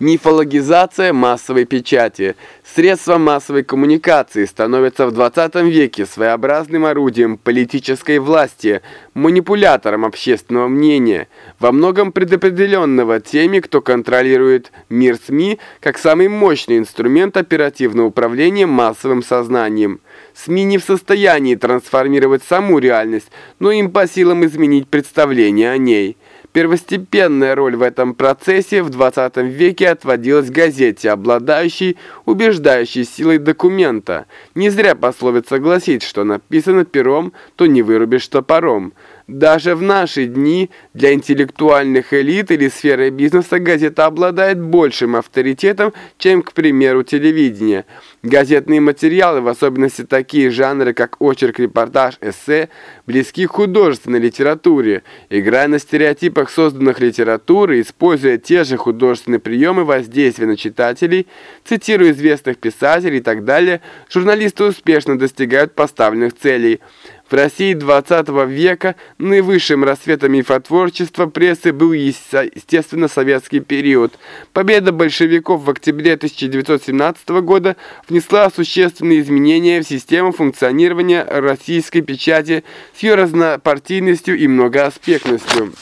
Мифологизация массовой печати. Средства массовой коммуникации становятся в 20 веке своеобразным орудием политической власти, манипулятором общественного мнения, во многом предопределенного теми, кто контролирует мир СМИ как самый мощный инструмент оперативного управления массовым сознанием. СМИ не в состоянии трансформировать саму реальность, но им по силам изменить представление о ней. Первостепенная роль в этом процессе в 20 веке отводилась газете, обладающей убеждающей силой документа. Не зря пословица гласит, что написано пером, то не вырубишь топором. Даже в наши дни для интеллектуальных элит или сферы бизнеса газета обладает большим авторитетом, чем, к примеру, телевидение. Газетные материалы, в особенности такие жанры, как очерк, репортаж, эссе, близки к художественной литературе. Играя на стереотипах созданных литературы, используя те же художественные приемы воздействия на читателей, цитируя известных писателей и так далее, журналисты успешно достигают поставленных целей – в России 20 века наивысшим рассветом мифотворчества прессы был, естественно, советский период. Победа большевиков в октябре 1917 года внесла существенные изменения в систему функционирования российской печати с ее разнопартийностью и многоаспектностью.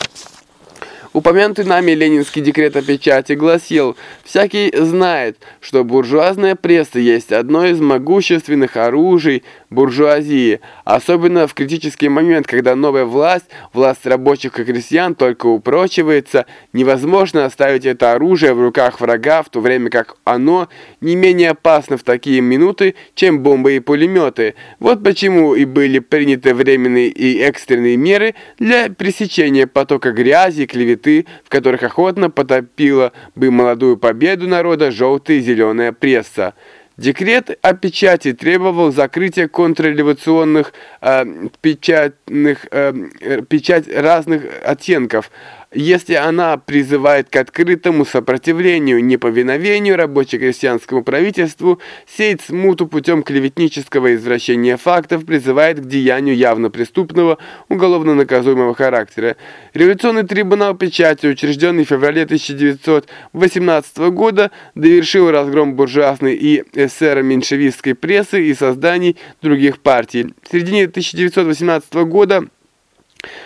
Упомянутый нами ленинский декрет о печати гласил «Всякий знает, что буржуазная пресса есть одно из могущественных оружий буржуазии, особенно в критический момент, когда новая власть, власть рабочих и крестьян только упрочивается, невозможно оставить это оружие в руках врага, в то время как оно не менее опасно в такие минуты, чем бомбы и пулеметы. Вот почему и были приняты временные и экстренные меры для пресечения потока грязи и клеветы, в которых охотно потопила бы молодую победу народа желтая и зеленая пресса. Декрет о печати требовал закрытия контрреволюционных э, печатных, э, печать разных оттенков – если она призывает к открытому сопротивлению, неповиновению рабоче-крестьянскому правительству, сеет смуту путем клеветнического извращения фактов, призывает к деянию явно преступного, уголовно наказуемого характера. Революционный трибунал печати, учрежденный в феврале 1918 года, довершил разгром буржуазной и эсеро-меньшевистской прессы и созданий других партий. В середине 1918 года,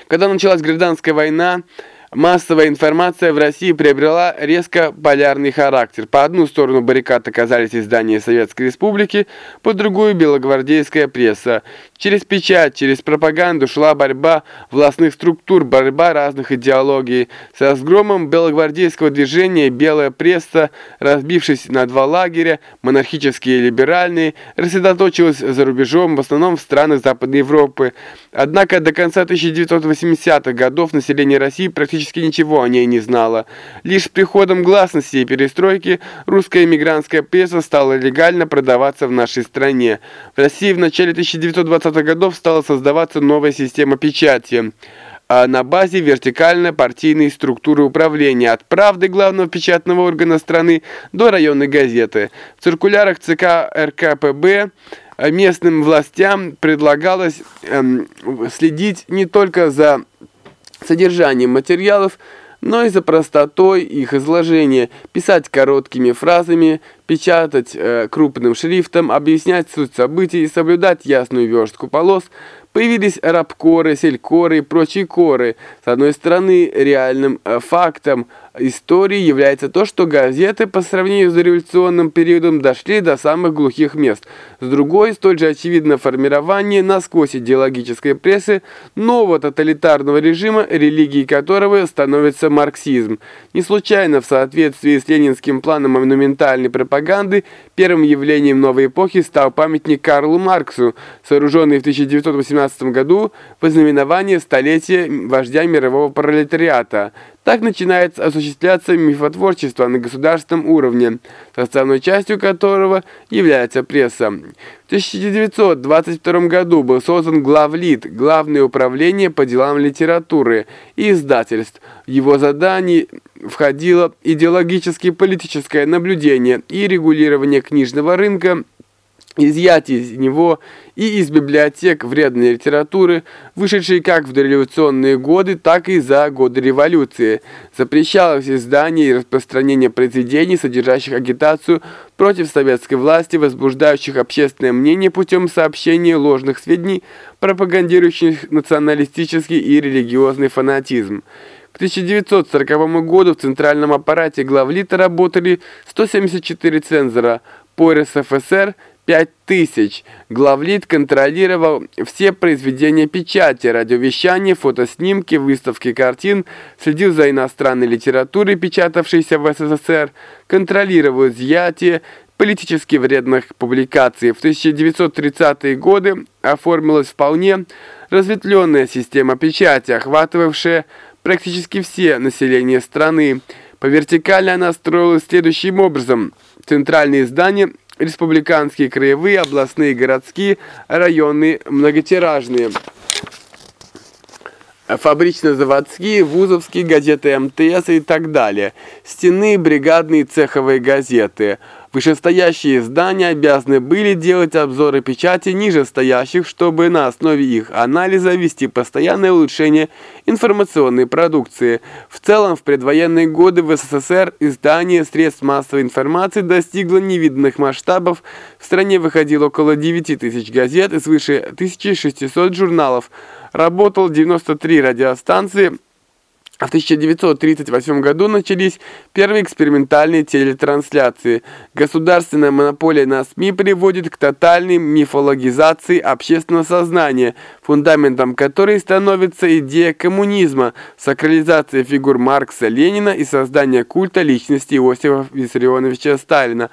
когда началась гражданская война, Массовая информация в России приобрела резко полярный характер. По одну сторону баррикад оказались издания Советской Республики, по другую – белогвардейская пресса. Через печать, через пропаганду шла борьба властных структур, борьба разных идеологий. С разгромом белогвардейского движения белая пресса, разбившись на два лагеря, монархические и либеральные, рассредоточилась за рубежом, в основном в странах Западной Европы. Однако до конца 1980-х годов население России практически ничего о ней не знала. Лишь с приходом гласности и перестройки русская эмигрантская пресса стала легально продаваться в нашей стране. В России в начале 1920-х годов стала создаваться новая система печати а на базе вертикальной партийной структуры управления от правды главного печатного органа страны до районной газеты. В циркулярах ЦК РКПБ местным властям предлагалось эм, следить не только за содержанием материалов, но и за простотой их изложения, писать короткими фразами, печатать э, крупным шрифтом, объяснять суть событий и соблюдать ясную верстку полос – Появились рабкоры, селькоры и прочие коры. С одной стороны, реальным э, фактом истории является то, что газеты по сравнению с революционным периодом дошли до самых глухих мест. С другой, столь же очевидно формирование насквозь идеологической прессы нового тоталитарного режима, религией которого становится марксизм. Не случайно в соответствии с ленинским планом монументальной пропаганды первым явлением новой эпохи стал памятник Карлу Марксу, сооруженный в 1918 году в ознаменование столетия вождя мирового пролетариата – так начинает осуществляться мифотворчество на государственном уровне, составной частью которого является пресса. В 1922 году был создан главлит, Главное управление по делам литературы и издательств. В его задании входило идеологически политическое наблюдение и регулирование книжного рынка изъять из него и из библиотек вредной литературы, вышедшей как в дореволюционные годы, так и за годы революции. Запрещалось издание и распространение произведений, содержащих агитацию против советской власти, возбуждающих общественное мнение путем сообщения ложных сведений, пропагандирующих националистический и религиозный фанатизм. К 1940 году в центральном аппарате главлита работали 174 цензора по РСФСР – 5000. Главлит контролировал все произведения печати, радиовещания, фотоснимки, выставки картин, следил за иностранной литературой, печатавшейся в СССР, контролировал изъятие политически вредных публикаций. В 1930-е годы оформилась вполне разветвленная система печати, охватывавшая практически все население страны. По вертикали она строилась следующим образом. Центральные здания республиканские, краевые, областные, городские, районные, многотиражные. Фабрично-заводские, вузовские газеты МТС и так далее. Стены, бригадные, цеховые газеты – Вышестоящие издания обязаны были делать обзоры печати нижестоящих, чтобы на основе их анализа вести постоянное улучшение информационной продукции. В целом, в предвоенные годы в СССР издание средств массовой информации достигло невиданных масштабов. В стране выходило около 9 тысяч газет и свыше 1600 журналов. Работал 93 радиостанции, в 1938 году начались первые экспериментальные телетрансляции. Государственная монополия на СМИ приводит к тотальной мифологизации общественного сознания, фундаментом которой становится идея коммунизма, сакрализация фигур Маркса, Ленина и создание культа личности Иосифа Виссарионовича Сталина.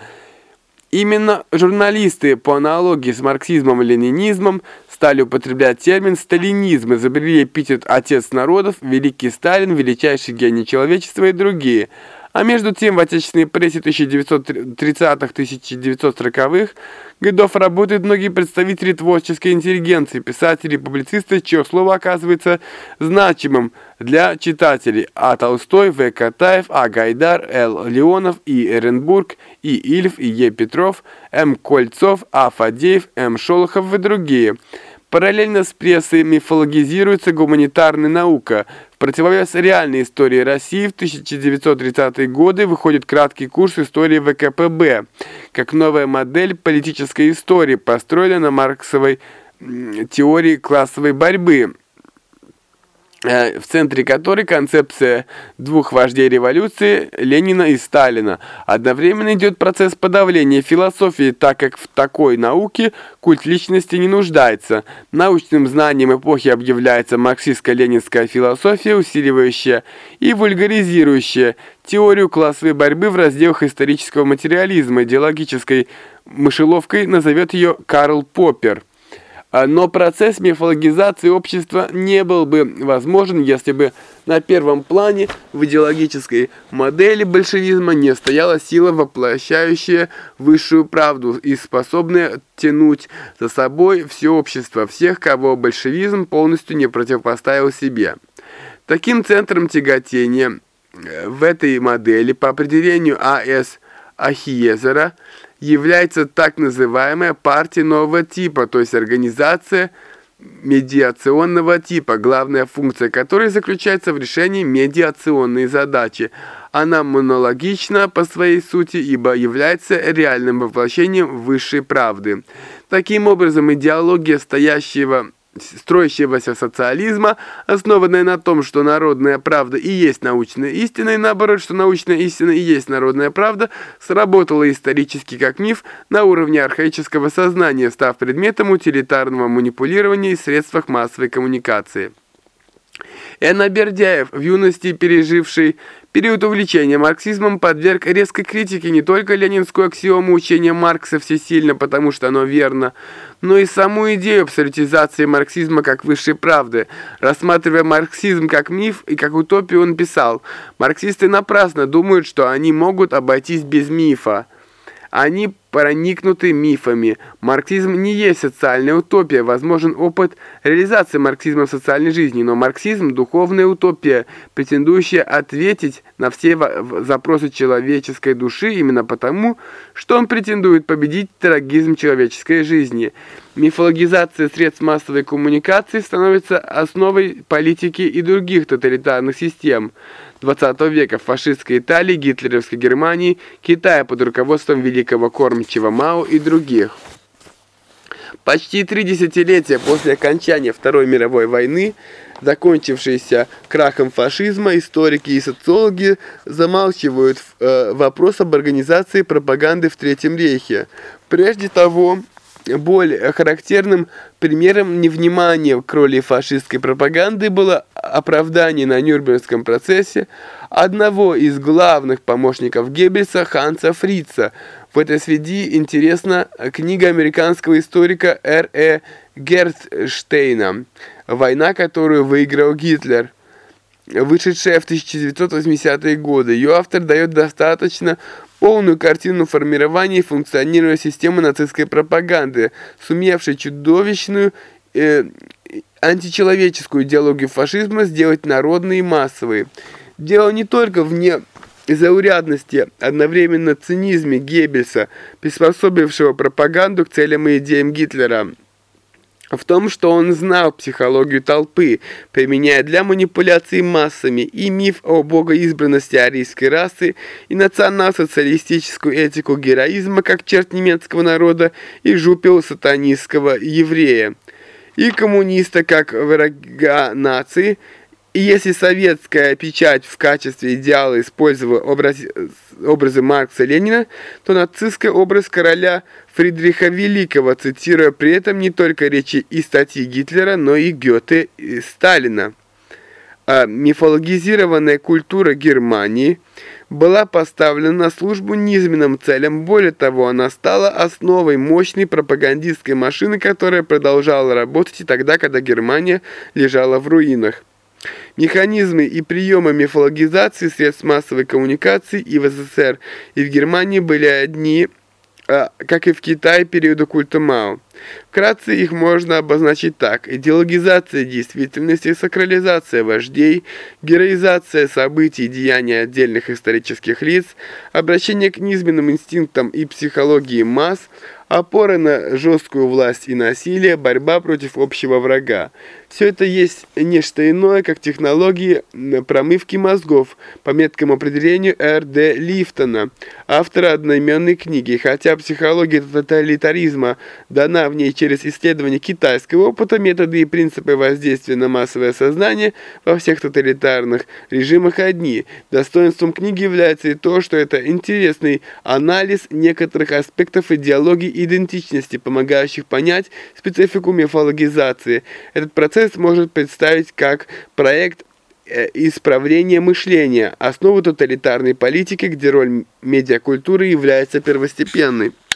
Именно журналисты по аналогии с марксизмом и ленинизмом стали употреблять термин «сталинизм», изобрели эпитет «отец народов», «великий Сталин», «величайший гений человечества» и другие. А между тем в отечественной прессе 1930-1940-х годов работают многие представители творческой интеллигенции, писатели, публицисты, чье слово оказывается значимым для читателей. А Толстой, В. Катаев, А. Гайдар, Л. Леонов, И. Эренбург, И. Ильф, И. Е. Петров, М. Кольцов, А. Фадеев, М. Шолохов и другие – Параллельно с прессой мифологизируется гуманитарная наука. В противовес реальной истории России в 1930-е годы выходит краткий курс истории ВКПБ, как новая модель политической истории, построенная на марксовой теории классовой борьбы. Э, в центре которой концепция двух вождей революции Ленина и Сталина. Одновременно идет процесс подавления философии, так как в такой науке культ личности не нуждается. Научным знанием эпохи объявляется марксистско-ленинская философия, усиливающая и вульгаризирующая теорию классовой борьбы в разделах исторического материализма. Идеологической мышеловкой назовет ее Карл Поппер. А, но процесс мифологизации общества не был бы возможен, если бы на первом плане в идеологической модели большевизма не стояла сила, воплощающая высшую правду и способная тянуть за собой все общество, всех, кого большевизм полностью не противопоставил себе. Таким центром тяготения э, в этой модели по определению А.С. Ахиезера – является так называемая партия нового типа, то есть организация медиационного типа, главная функция которой заключается в решении медиационной задачи. Она монологична по своей сути, ибо является реальным воплощением высшей правды. Таким образом, идеология стоящего строящегося социализма, основанная на том, что народная правда и есть научная истина, и наоборот, что научная истина и есть народная правда, сработала исторически как миф на уровне архаического сознания, став предметом утилитарного манипулирования и средствах массовой коммуникации. Энна Бердяев, в юности переживший период увлечения марксизмом, подверг резкой критике не только ленинскую аксиому учения Маркса всесильно, потому что оно верно, но и саму идею абсолютизации марксизма как высшей правды. Рассматривая марксизм как миф и как утопию, он писал, «Марксисты напрасно думают, что они могут обойтись без мифа». Они проникнуты мифами. Марксизм не есть социальная утопия, возможен опыт реализации марксизма в социальной жизни, но марксизм – духовная утопия, претендующая ответить на все запросы человеческой души именно потому, что он претендует победить трагизм человеческой жизни. Мифологизация средств массовой коммуникации становится основой политики и других тоталитарных систем – 20 века в фашистской Италии, гитлеровской Германии, Китая под руководством великого кормчего Мао и других. Почти три десятилетия после окончания Второй мировой войны, закончившейся крахом фашизма, историки и социологи замалчивают э, вопрос об организации пропаганды в Третьем рейхе. Прежде того, более характерным примером невнимания к роли фашистской пропаганды было оправдание на Нюрнбергском процессе одного из главных помощников Геббельса Ханса Фрица. В этой связи интересна книга американского историка Р.Э. Герцштейна «Война, которую выиграл Гитлер» вышедшая в 1980-е годы. Ее автор дает достаточно полную картину формирования и функционирования системы нацистской пропаганды, сумевшей чудовищную э, античеловеческую идеологию фашизма сделать народной и массовой. Дело не только в незаурядности, одновременно цинизме Геббельса, приспособившего пропаганду к целям и идеям Гитлера – в том, что он знал психологию толпы, применяя для манипуляции массами и миф о богоизбранности арийской расы, и национал-социалистическую этику героизма как черт немецкого народа, и жупел сатанистского еврея, и коммуниста как врага нации, и если советская печать в качестве идеала использовала образ, образы Маркса и Ленина, то нацистский образ короля Фридриха Великого, цитируя при этом не только речи и статьи Гитлера, но и Гёте и Сталина. А мифологизированная культура Германии была поставлена на службу низменным целям. Более того, она стала основой мощной пропагандистской машины, которая продолжала работать и тогда, когда Германия лежала в руинах. Механизмы и приемы мифологизации средств массовой коммуникации и в СССР, и в Германии были одни, а, как и в Китае периода культа Мао. Вкратце их можно обозначить так. Идеологизация действительности, сакрализация вождей, героизация событий и деяний отдельных исторических лиц, обращение к низменным инстинктам и психологии масс, опора на жесткую власть и насилие, борьба против общего врага. Все это есть нечто иное, как технологии промывки мозгов, по меткому определению Р.Д. Лифтона, автора одноименной книги. Хотя психология тоталитаризма дана в ней через исследование китайского опыта, методы и принципы воздействия на массовое сознание во всех тоталитарных режимах одни. Достоинством книги является и то, что это интересный анализ некоторых аспектов идеологии идентичности, помогающих понять специфику мифологизации. Этот процесс может представить как проект э, исправления мышления, основу тоталитарной политики, где роль медиакультуры является первостепенной.